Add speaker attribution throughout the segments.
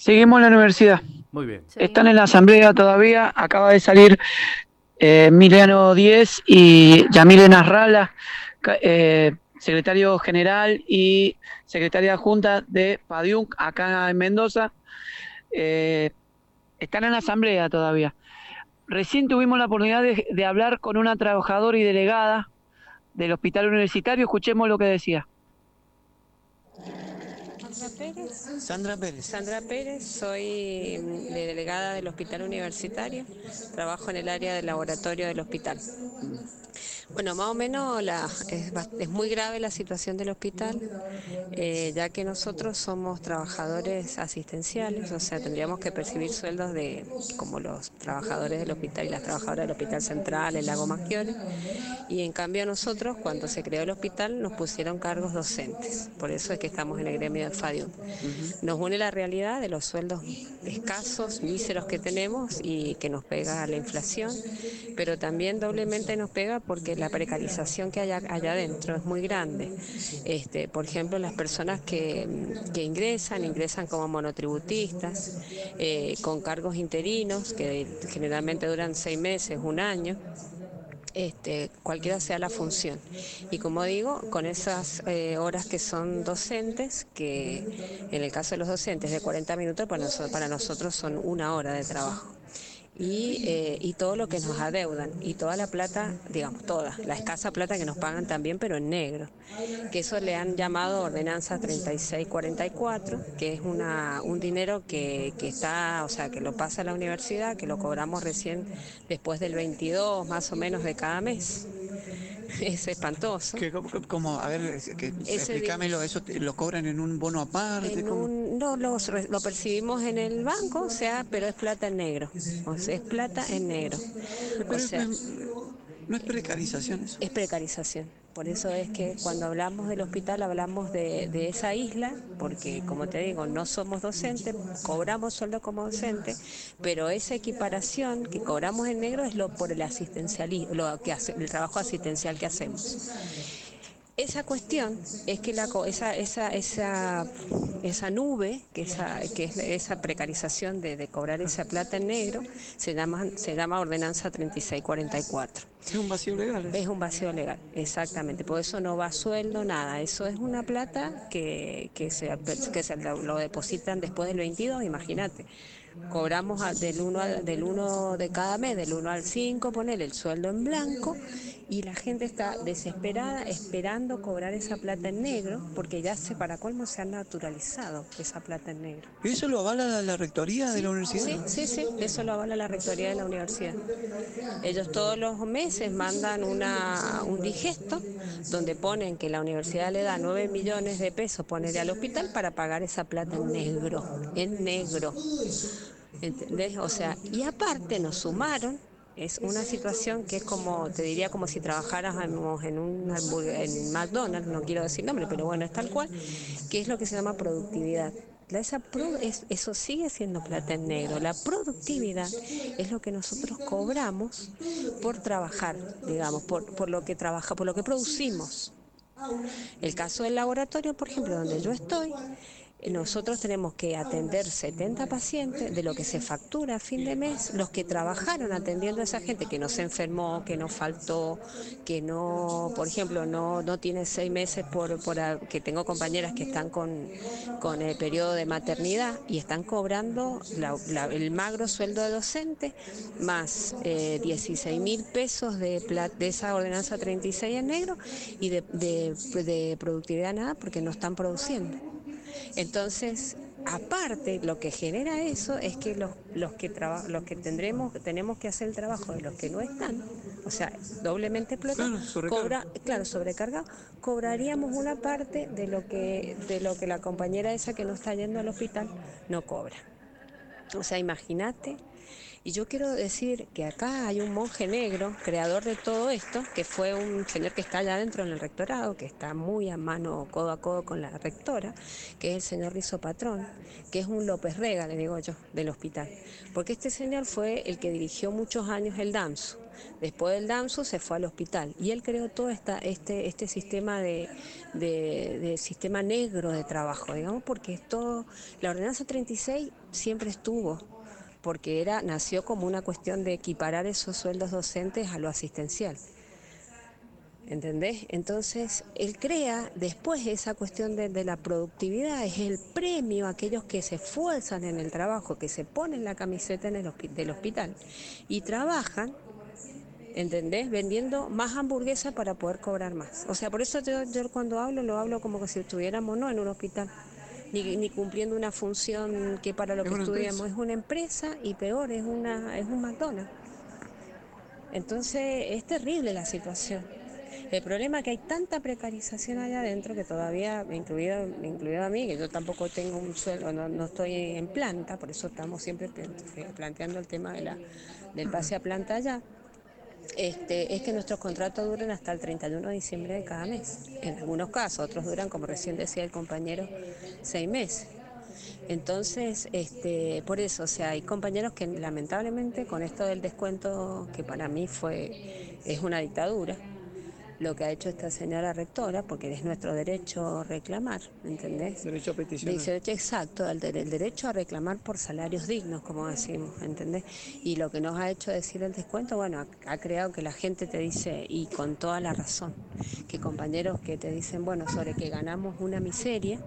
Speaker 1: Seguimos en la universidad.
Speaker 2: Muy bien.
Speaker 1: Están en la asamblea todavía. Acaba de salir eh, Miliano Díez y Yamile Nasralla, eh, secretario general y secretaria junta de PADIUM acá en Mendoza. Eh, están en la asamblea todavía. Recién tuvimos la oportunidad de, de hablar con una trabajadora y delegada del hospital universitario. Escuchemos lo que decía.
Speaker 3: Sandra Pérez.
Speaker 4: Sandra Pérez.
Speaker 3: Sandra Pérez, soy mm, de delegada del Hospital Universitario, trabajo en el área del laboratorio del hospital. Bueno, más o menos la, es, es muy grave la situación del hospital, eh, ya que nosotros somos trabajadores asistenciales, o sea, tendríamos que percibir sueldos de como los trabajadores del hospital y las trabajadoras del Hospital Central, el Lago Maggiore, y en cambio nosotros, cuando se creó el hospital, nos pusieron cargos docentes, por eso es que estamos en el gremio del FADIUM. Nos une la realidad de los sueldos escasos, míseros que tenemos y que nos pega la inflación, pero también doblemente nos pega porque la precarización que hay allá adentro es muy grande. Este, por ejemplo, las personas que, ingresan, ingresan como monotributistas, eh, con cargos interinos, que generalmente duran seis meses, un año este, cualquiera sea la función. Y como digo, con esas eh, horas que son docentes, que en el caso de los docentes de 40 minutos, para nosotros son una hora de trabajo. Y, eh, y todo lo que nos adeudan y toda la plata, digamos, toda, la escasa plata que nos pagan también, pero en negro, que eso le han llamado ordenanza 3644, que es una, un dinero que, que está, o sea, que lo pasa a la universidad, que lo cobramos recién después del 22 más o menos de cada mes. Es espantoso.
Speaker 4: ¿Qué, cómo? a ver, que, explícamelo, ¿eso te- lo cobran en un bono aparte?
Speaker 3: Un- no, lo, lo percibimos en el banco, o sea, pero es plata en negro. O sea, es plata en negro.
Speaker 4: Pero
Speaker 3: O
Speaker 4: es-
Speaker 3: sea,
Speaker 4: ¿No es precarización eso?
Speaker 3: es precarización. Por eso es que cuando hablamos del hospital hablamos de, esa isla, porque como te digo, no somos docentes, cobramos sueldo como docente, pero esa equiparación que cobramos en negro es lo por el asistencialismo, lo que hace, el trabajo asistencial que hacemos. Esa cuestión es que la, esa, esa, esa, esa nube, que, esa, que es esa precarización de, de cobrar esa plata en negro, se llama, se llama Ordenanza 3644.
Speaker 4: Es un vacío legal. eso.
Speaker 3: Es un vacío legal, exactamente. Por eso no va a sueldo, nada. Eso es una plata que, que, se, que se lo depositan después del 22, imagínate. Cobramos del 1 del uno de cada mes, del 1 al 5, poner el sueldo en blanco y la gente está desesperada esperando cobrar esa plata en negro porque ya se para colmo se ha naturalizado esa plata en negro.
Speaker 4: ¿Y ¿Eso lo avala la, la rectoría de la universidad?
Speaker 3: Sí, sí, sí, eso lo avala la rectoría de la universidad. Ellos todos los meses mandan una, un digesto donde ponen que la universidad le da 9 millones de pesos, ponerle al hospital para pagar esa plata en negro, en negro. ¿Entendés? O sea, y aparte nos sumaron, es una situación que es como, te diría como si trabajáramos en un en McDonald's, no quiero decir nombre, pero bueno, es tal cual, que es lo que se llama productividad. Esa eso sigue siendo plata en negro. La productividad es lo que nosotros cobramos por trabajar, digamos, por, por lo que trabaja, por lo que producimos. El caso del laboratorio, por ejemplo, donde yo estoy, nosotros tenemos que atender 70 pacientes de lo que se factura a fin de mes, los que trabajaron atendiendo a esa gente que no se enfermó, que no faltó, que no, por ejemplo, no, no tiene seis meses por, por que tengo compañeras que están con, con el periodo de maternidad y están cobrando el magro sueldo de docente más eh, 16 mil pesos de, de esa ordenanza 36 en negro y de, de- de productividad nada porque no están produciendo. Entonces, aparte, lo que genera eso es que los, los que traba- los que tendremos, tenemos que hacer el trabajo de los que no están, o sea, doblemente explotado,
Speaker 4: Claro,
Speaker 3: cobra, claro, sobrecargado, cobraríamos una parte de lo que, de lo que la compañera esa que no está yendo al hospital no cobra. O sea, imagínate. Y yo quiero decir que acá hay un monje negro, creador de todo esto, que fue un señor que está allá adentro en el rectorado, que está muy a mano, codo a codo con la rectora, que es el señor Rizo Patrón, que es un López Rega, le digo yo, del hospital. Porque este señor fue el que dirigió muchos años el DAMSU. Después del DAMSU se fue al hospital y él creó todo esta, este, este sistema de, de, sistema negro de trabajo, digamos, porque esto, la ordenanza 36 siempre estuvo, porque era, nació como una cuestión de equiparar esos sueldos docentes a lo asistencial. ¿Entendés? Entonces, él crea después esa cuestión de, la productividad, es el premio a aquellos que se esfuerzan en el trabajo, que se ponen la camiseta en el del hospital y trabajan, ¿entendés? Vendiendo más hamburguesas para poder cobrar más. O sea, por eso yo, cuando hablo, lo hablo como que si estuviéramos no en un hospital. Ni, ni cumpliendo una función que para lo que estudiamos es una empresa y peor, es, una, es un McDonald's. Entonces es terrible la situación. El problema es que hay tanta precarización allá adentro que todavía, incluido, incluido a mí, que yo tampoco tengo un sueldo, no, estoy en planta, por eso estamos siempre planteando el tema de la, del pase a planta allá. Este, es que nuestros contratos duren hasta el 31 de diciembre de cada mes. En algunos casos, otros duran, como recién decía el compañero, seis meses. Entonces, este, por eso, o sea, hay compañeros que lamentablemente con esto del descuento, que para mí fue, es una dictadura, lo que ha hecho esta señora rectora, porque es nuestro derecho reclamar, ¿entendés?
Speaker 4: Derecho a peticionar.
Speaker 3: exacto, el, el, derecho a reclamar por salarios dignos, como decimos, ¿entendés? Y lo que nos ha hecho decir el descuento, bueno, ha, creado que la gente te dice, y con toda la razón, que compañeros que te dicen, bueno, sobre que ganamos una miseria,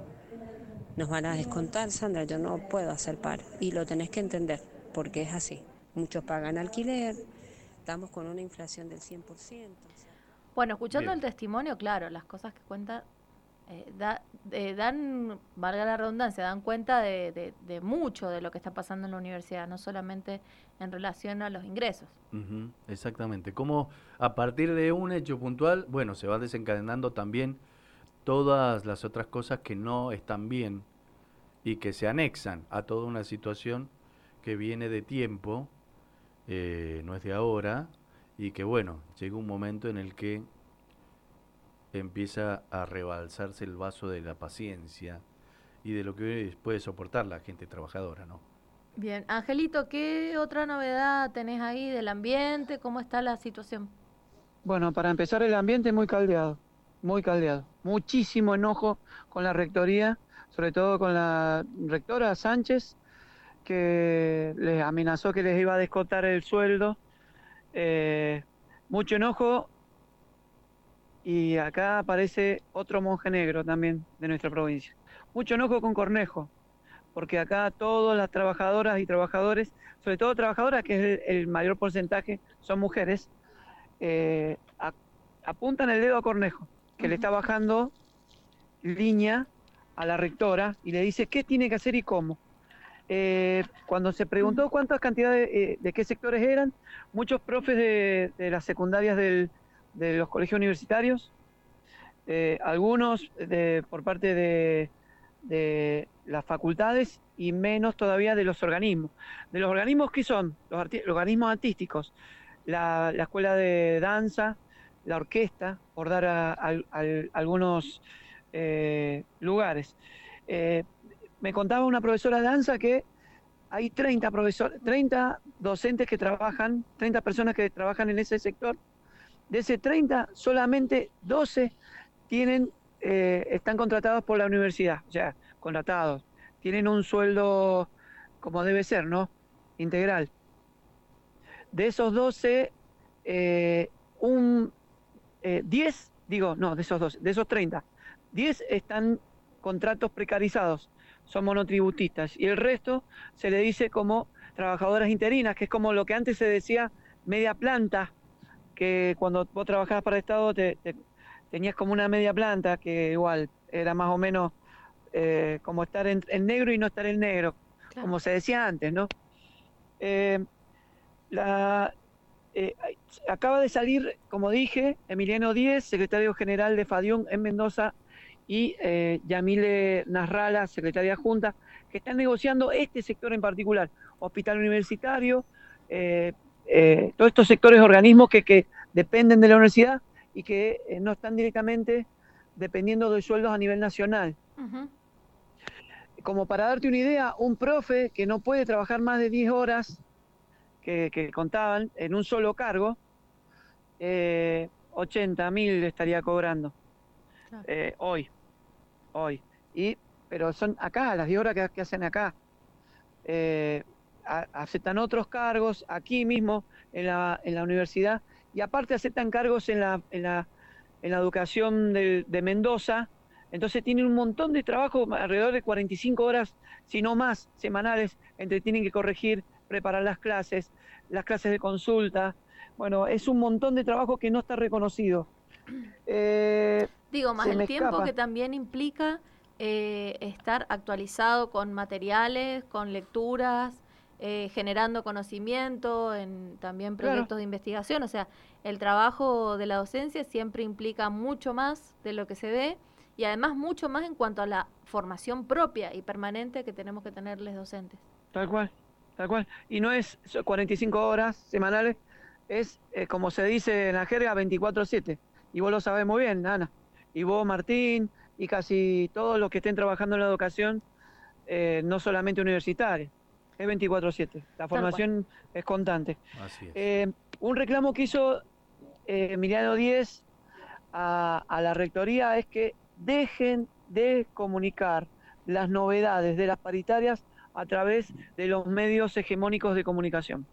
Speaker 3: nos van a descontar, Sandra, yo no puedo hacer paro. Y lo tenés que entender, porque es así. Muchos pagan alquiler, estamos con una inflación del 100%.
Speaker 2: Bueno, escuchando el testimonio, claro, las cosas que cuenta eh, eh, dan, valga la redundancia, dan cuenta de, mucho de lo que está pasando en la universidad, no solamente en relación a los ingresos.
Speaker 5: exactamente. Como a partir de un hecho puntual, bueno, se va desencadenando también todas las otras cosas que no están bien y que se anexan a toda una situación que viene de tiempo, eh, no es de ahora, y que bueno, llega un momento en el que empieza a rebalsarse el vaso de la paciencia y de lo que puede soportar la gente trabajadora, ¿no?
Speaker 2: Bien, Angelito, ¿qué otra novedad tenés ahí del ambiente? ¿Cómo está la situación?
Speaker 1: Bueno, para empezar el ambiente muy caldeado, muy caldeado. Muchísimo enojo con la rectoría, sobre todo con la rectora Sánchez, que les amenazó que les iba a descotar el sueldo eh, mucho enojo y acá aparece otro monje negro también de nuestra provincia. Mucho enojo con Cornejo, porque acá todas las trabajadoras y trabajadores, sobre todo trabajadoras, que es el, mayor porcentaje, son mujeres, eh, apuntan el dedo a Cornejo, que le está bajando línea a la rectora y le dice qué tiene que hacer y cómo. Eh, cuando se preguntó cuántas cantidades, eh, de qué sectores eran, muchos profes de, las secundarias de los colegios universitarios, eh, algunos por parte de, las facultades y menos todavía de los organismos. ¿De los organismos qué son? Los, organismos artísticos, la, escuela de danza, la orquesta, por dar a, algunos lugares me contaba una profesora de danza que hay 30, 30 docentes que trabajan, 30 personas que trabajan en ese sector. De ese 30, solamente 12 tienen, eh, están contratados por la universidad, o sea, contratados. Tienen un sueldo como debe ser, ¿no? Integral. De esos 12, eh, un 10, eh, digo, no, de esos 12, de esos 30, 10 están contratos precarizados son monotributistas y el resto se le dice como trabajadoras interinas, que es como lo que antes se decía media planta, que cuando vos trabajabas para el Estado te, tenías como una media planta, que igual era más o menos eh, como estar en, negro y no estar en negro, como se decía antes, ¿no? Eh, la, eh, acaba de salir, como dije, Emiliano Díez, secretario general de FADIUN en Mendoza, y eh, Yamile Nasralla, secretaria junta, que están negociando este sector en particular, hospital universitario, eh, eh, todos estos sectores organismos que, que, dependen de la universidad y que eh, no están directamente dependiendo de sueldos a nivel nacional. Como para darte una idea, un profe que no puede trabajar más de 10 horas, que, que contaban, en un solo cargo, eh, 80 mil estaría cobrando eh, hoy, hoy. Y, pero son acá, las 10 horas que, hacen acá. Eh, aceptan otros cargos aquí mismo en la, en la universidad y aparte aceptan cargos en la, en la, en la educación de, Mendoza. Entonces tienen un montón de trabajo, alrededor de 45 horas, si no más, semanales, entre tienen que corregir, preparar las clases, las clases de consulta. Bueno, es un montón de trabajo que no está reconocido.
Speaker 2: Eh, Digo, más el tiempo que también implica eh, estar actualizado con materiales, con lecturas, eh, generando conocimiento, en también proyectos de investigación. O sea, el trabajo de la docencia siempre implica mucho más de lo que se ve y además mucho más en cuanto a la formación propia y permanente que tenemos que tenerles docentes.
Speaker 1: Tal cual. Tal cual. Y no es 45 horas semanales, es eh, como se dice en la jerga 24-7. Y vos lo sabés muy bien, Ana. Y vos, Martín, y casi todos los que estén trabajando en la educación, eh, no solamente universitaria. Es 24-7. La formación es constante. Así es. Eh, un reclamo que hizo Emiliano Díez a, a la rectoría es que dejen de comunicar las novedades de las paritarias a través de los medios hegemónicos de comunicación.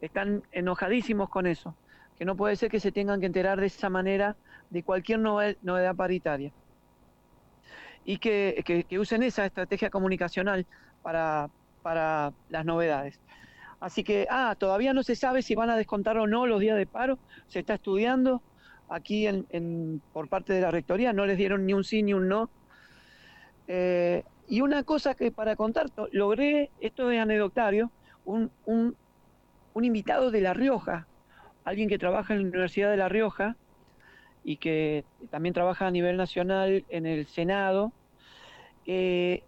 Speaker 1: Están enojadísimos con eso, que no puede ser que se tengan que enterar de esa manera de cualquier novedad paritaria. Y que, usen esa estrategia comunicacional para, para las novedades. Así que, ah, todavía no se sabe si van a descontar o no los días de paro, se está estudiando aquí en, por parte de la Rectoría, no les dieron ni un sí ni un no. Eh, y una cosa que para contar, logré, esto es anecdotario, un, un, invitado de La Rioja, alguien que trabaja en la Universidad de La Rioja y que también trabaja a nivel nacional en el Senado. Eh,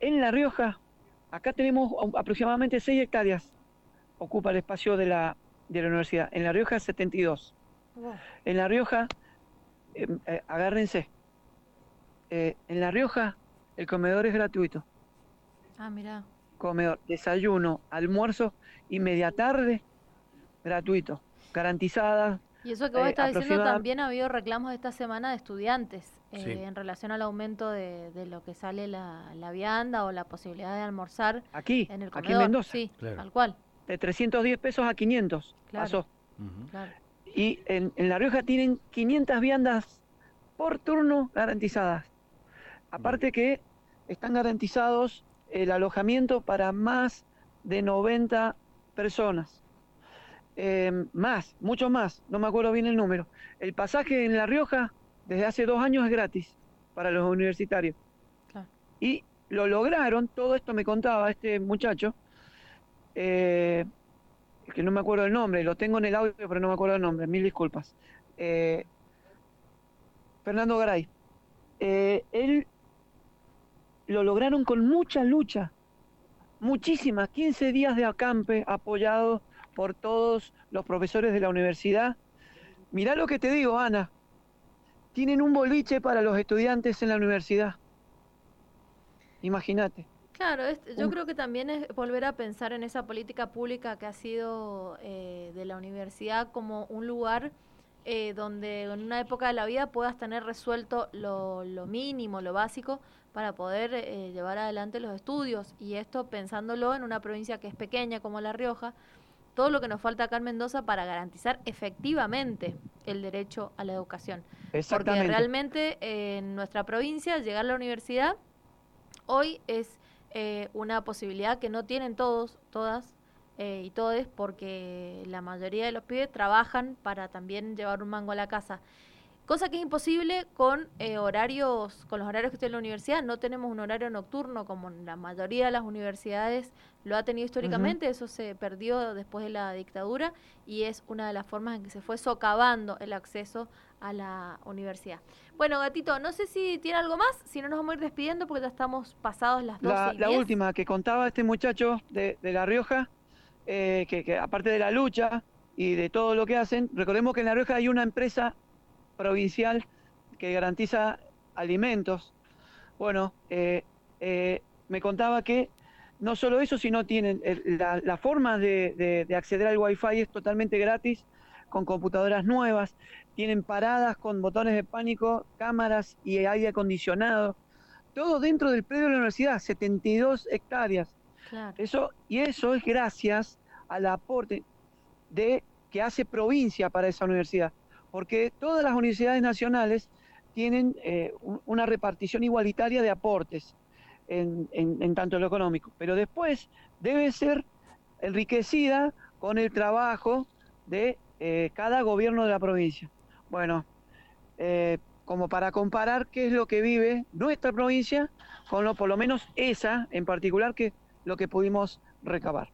Speaker 1: en La Rioja, acá tenemos aproximadamente 6 hectáreas, ocupa el espacio de la, de la universidad. En La Rioja 72. En La Rioja, em, eh, agárrense, eh, en La Rioja el comedor es gratuito.
Speaker 2: Ah, mira.
Speaker 1: Comedor, desayuno, almuerzo y media tarde, gratuito, garantizada.
Speaker 2: Y eso que vos eh, estás diciendo, también ha habido reclamos esta semana de estudiantes eh, en relación al aumento de, lo que sale la, vianda o la posibilidad de almorzar.
Speaker 1: Aquí, en el comedor. aquí en Mendoza.
Speaker 2: Sí, tal cual.
Speaker 1: De 310 pesos a 500 pasó. Y en, en La Rioja tienen 500 viandas por turno garantizadas. Aparte que están garantizados el alojamiento para más de 90 personas. Em, más, mucho más, no me acuerdo bien el número. El pasaje en La Rioja desde hace dos años es gratis para los universitarios. Y lo lograron, todo esto me contaba este muchacho, eh, que no me acuerdo el nombre, lo tengo en el audio, pero no me acuerdo el nombre, mil disculpas. Eh, Fernando Garay. Eh, él lo lograron con mucha lucha, muchísimas, 15 días de acampe apoyados por todos los profesores de la universidad. Mirá lo que te digo, Ana, tienen un boliche para los estudiantes en la universidad. Imagínate.
Speaker 2: Claro, yo creo que también es volver a pensar en esa política pública que ha sido eh, de la universidad como un lugar eh, donde en una época de la vida puedas tener resuelto lo, lo mínimo, lo básico, para poder eh, llevar adelante los estudios. Y esto pensándolo en una provincia que es pequeña como La Rioja, todo lo que nos falta acá en Mendoza para garantizar efectivamente el derecho a la educación. Porque realmente eh, en nuestra provincia llegar a la universidad hoy es eh, una posibilidad que no tienen todos, todas y todos, porque la mayoría de los pibes trabajan para también llevar un mango a la casa. Cosa que es imposible con eh, horarios, con los horarios que estoy en la universidad. No tenemos un horario nocturno como la mayoría de las universidades lo ha tenido históricamente. Eso se perdió después de la dictadura y es una de las formas en que se fue socavando el acceso a la universidad. Bueno, Gatito, no sé si tiene algo más, si no nos vamos a ir despidiendo porque ya estamos pasados las 12
Speaker 1: La, la última que contaba este muchacho de, La Rioja, eh, que, que aparte de la lucha y de todo lo que hacen, recordemos que en La Rioja hay una empresa provincial que garantiza alimentos. Bueno, eh, eh, me contaba que no solo eso, sino tienen la, forma de, acceder al Wi-Fi es totalmente gratis con computadoras nuevas, tienen paradas con botones de pánico, cámaras y aire acondicionado, todo dentro del predio de la universidad, 72 hectáreas. Eso, y eso es gracias al aporte de que hace provincia para esa universidad, porque todas las universidades nacionales tienen eh, una repartición igualitaria de aportes en, tanto lo económico, pero después debe ser enriquecida con el trabajo de eh, cada gobierno de la provincia. Bueno, eh, como para comparar qué es lo que vive nuestra provincia con lo, por lo menos esa en particular que lo que pudimos recabar.